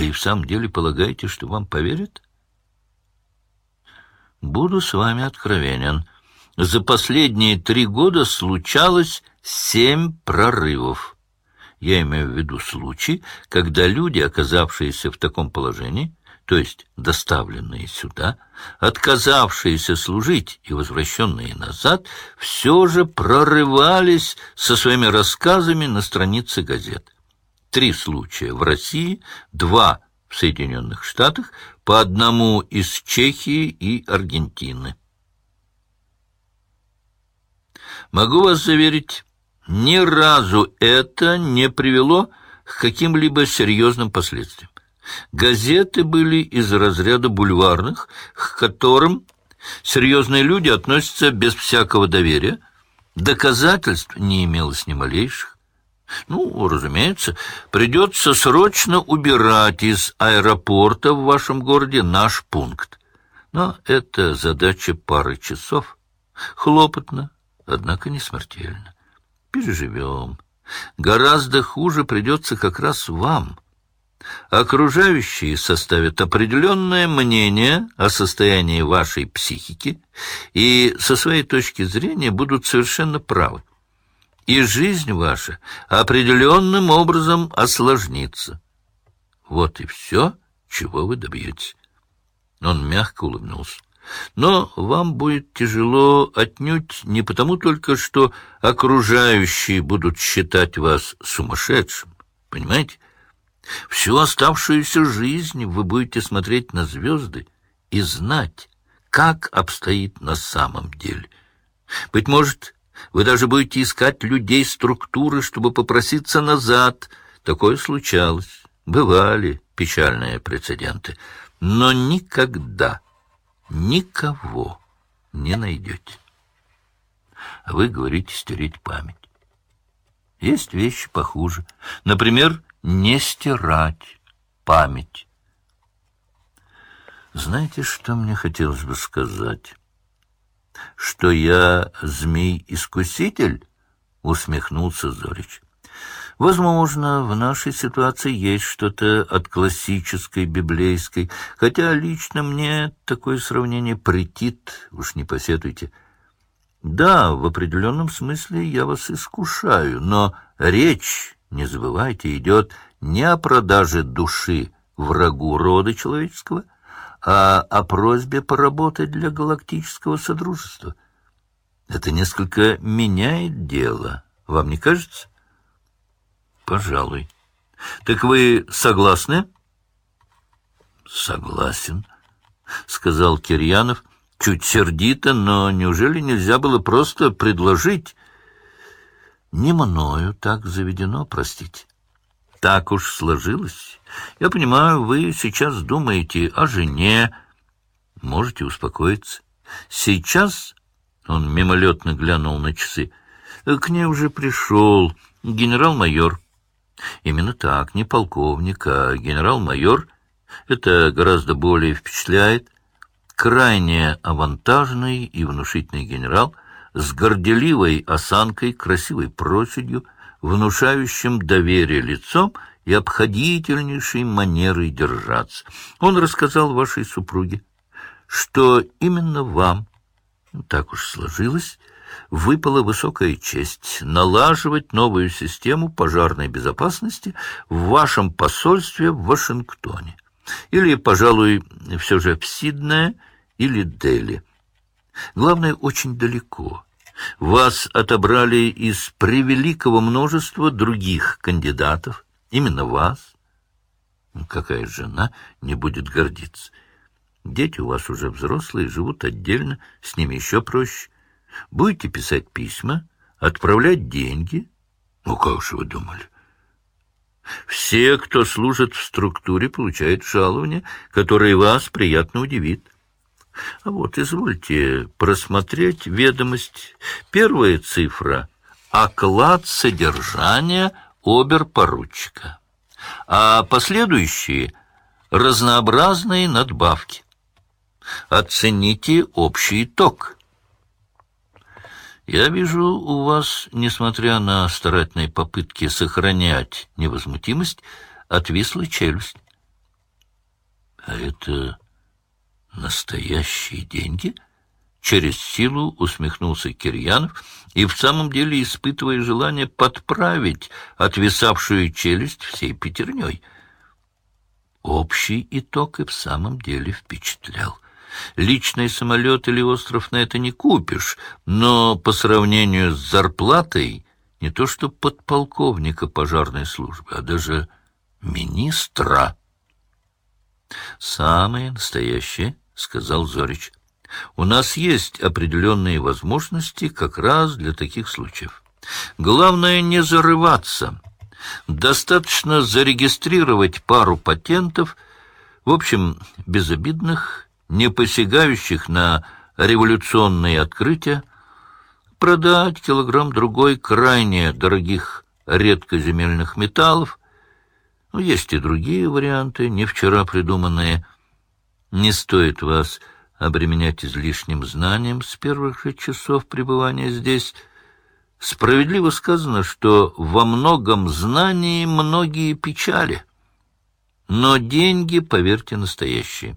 Вы в самом деле полагаете, что вам поверят? Буду с вами откровенен. За последние три года случалось семь прорывов. Я имею в виду случаи, когда люди, оказавшиеся в таком положении, то есть доставленные сюда, отказавшиеся служить и возвращенные назад, все же прорывались со своими рассказами на странице газет. Три случая в России, два в Соединенных Штатах, по одному из Чехии и Аргентины. Могу вас заверить, ни разу это не привело к каким-либо серьезным последствиям. Газеты были из разряда бульварных, к которым серьезные люди относятся без всякого доверия. Доказательств не имелось ни малейших. Ну, разумеется, придется срочно убирать из аэропорта в вашем городе наш пункт. Но это задача пары часов. Хлопотно, однако не смертельно. Переживем. Гораздо хуже придется как раз вам. Окружающие составят определенное мнение о состоянии вашей психики и со своей точки зрения будут совершенно правы. И жизнь ваша определенным образом осложнится. Вот и все, чего вы добьетесь. Он мягко улыбнулся. Но вам будет тяжело отнюдь не потому только, что окружающие будут считать вас сумасшедшим. Понимаете? Всю оставшуюся жизнь вы будете смотреть на звезды и знать, как обстоит на самом деле. Быть может, вы даже будете искать людей структуры, чтобы попроситься назад. Такое случалось. Бывали печальные прецеденты. Но никогда никого не найдете. А вы говорите стереть память. Есть вещи похуже. Например, не стирать память. Знаете, что мне хотелось бы сказать? Что я змей-искуситель? Усмехнулся Зорич. Возможно, в нашей ситуации есть что-то от классической библейской, хотя лично мне такое сравнение претит, уж не посетуйте. Да, в определенном смысле я вас искушаю, но речь, не забывайте, идет не о продаже души врагу рода человеческого, а о просьбе поработать для галактического содружества. Это несколько меняет дело, вам не кажется? Пожалуй. Так вы согласны? Согласен, сказал Кирьянов, чуть сердито, но неужели нельзя было просто предложить? Не мною так заведено, простите. Так уж сложилось. Я понимаю, вы сейчас думаете о жене. Можете успокоиться. Сейчас, он мимолетно глянул на часы, к ней уже пришел генерал-майор. Именно так, не полковник, а генерал-майор. Это гораздо более впечатляет. Крайне авантажный и внушительный генерал с горделивой осанкой, красивой проседью, внушающим доверие лицом и обходительнейшей манерой держаться. Он рассказал вашей супруге, что именно вам, так уж сложилось, выпала высокая честь налаживать новую систему пожарной безопасности в вашем посольстве в Вашингтоне. Или, пожалуй, все же в Сиднее или Дели. Главное, очень далеко. Вас отобрали из превеликого множества других кандидатов. Именно вас. Какая жена не будет гордиться? Дети у вас уже взрослые, живут отдельно, с ними еще проще. Будете писать письма, отправлять деньги? Ну, как же вы думали? Все, кто служит в структуре, получают жалование, которое вас приятно удивит. А вот, извольте просмотреть ведомость. Первая цифра — оклад содержания оберпоручика, а последующие — разнообразные надбавки. Оцените общий итог — я вижу, у вас, несмотря на старательные попытки сохранять невозмутимость, отвисла челюсть. А это настоящие деньги? Через силу усмехнулся Кирьянов и в самом деле испытывая желание подправить отвисавшую челюсть всей пятерней. Общий итог и в самом деле впечатлял. Личный самолет или остров на это не купишь, но по сравнению с зарплатой не то что подполковника пожарной службы, а даже министра. «Самое настоящее», — сказал Зорич. «У нас есть определенные возможности как раз для таких случаев. Главное не зарываться. Достаточно зарегистрировать пару патентов, в общем, безобидных, не посягающих на революционные открытия, продать килограмм-другой крайне дорогих редкоземельных металлов, но есть и другие варианты, не вчера придуманные. Не стоит вас обременять излишним знанием с первых же часов пребывания здесь. Справедливо сказано, что во многом знании многие печали. Но деньги, поверьте, настоящие.